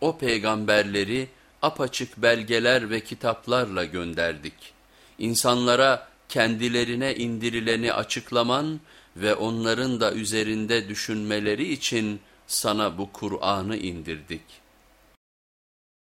o peygamberleri apaçık belgeler ve kitaplarla gönderdik. İnsanlara kendilerine indirileni açıklaman ve onların da üzerinde düşünmeleri için sana bu Kur'an'ı indirdik.''